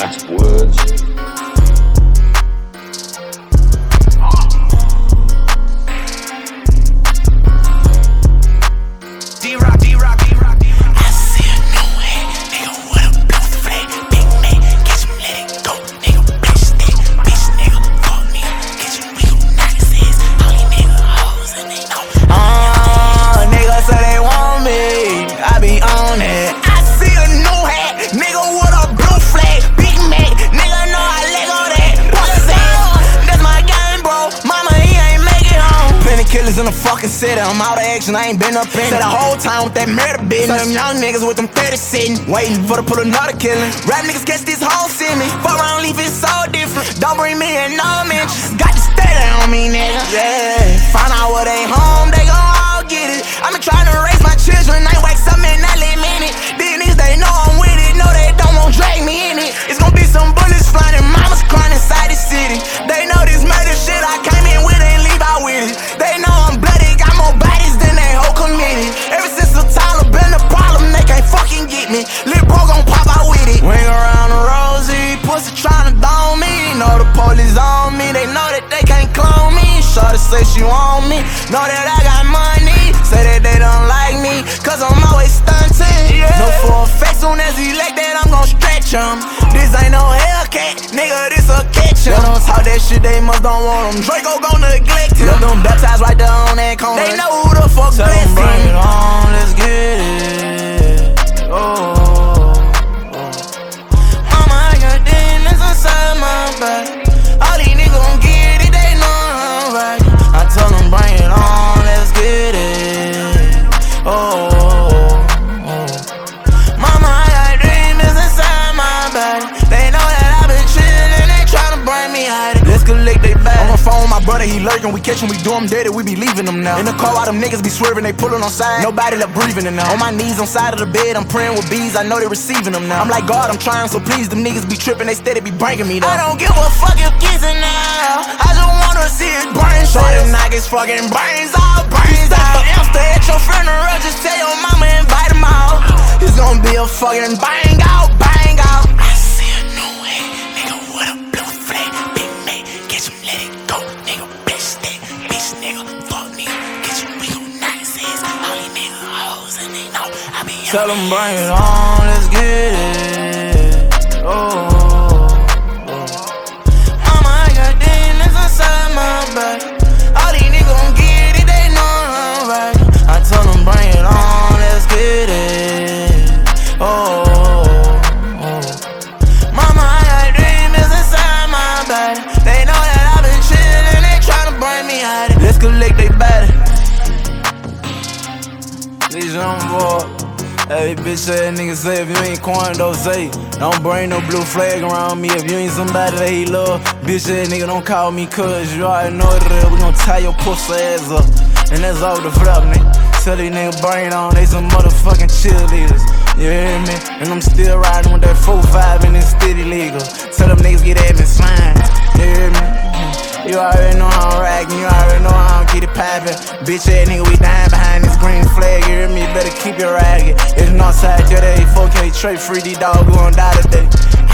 last words. In the fucking city. I'm out of action, I ain't been up in it. the whole time with that murder business. Some young niggas with them 30 sitting, waiting for to pull another killing. Rap niggas catch this whole me. Fuck around, leave it so different. Don't bring me in no mentions. Got to stay there on me, nigga. Yeah. Find out what they home, say she want me, know that I got money. Say that they don't like me, cause I'm always stunting. Yeah. No for a fact, soon as he like that, I'm gon' stretch him. This ain't no Hellcat, nigga, this a kitchen. They don't talk that shit, they must don't want him. Draco gon' neglect him. Let them baptized right there on that corner. They know who the fuck brother, he lurking. We catch him, we do him dead, we be leaving them now. In the car, all them niggas be swerving, they pulling on side. Nobody left breathing in now. On my knees, on side of the bed, I'm praying with bees. I know they receiving them now. I'm like, God, I'm trying, so please, them niggas be tripping, they steady be bringing me down. I don't give a fuck if kissing now. I just wanna see it burn. Show them niggas fucking brains out, brains out. Insta at your funeral, just tell your mama invite them out. It's gonna be a fucking bang Tell them bring it on, let's get it. Oh, oh, oh. Mama, I got demons inside my body. All these niggas gon' get it, they know I'm right. I tell them bring it on, let's get it. Oh, oh. Mama, I got demons inside my body. They know that I've been chillin', they tryna bring me out. Let's collect they body. These young boy. Hey, bitch ass nigga say if you ain't Quando, say don't bring no blue flag around me. If you ain't somebody that he love, bitch ass nigga don't call me cuz you already know it. We gon' tie your pussy ass up. And that's all the flop, nigga. Tell these niggas brain on, they some motherfucking cheerleaders. You hear me? And I'm still riding with that 4-5 and it's still legal. Tell them niggas get at me slime. You hear me? You already know I'm racking, you already know how I'm get it poppin'. Bitch ass nigga, we dying behind this green flag. You hear me? Better keep it ragged. It's Northside today, 4K trade free, D dog, we gon' die today.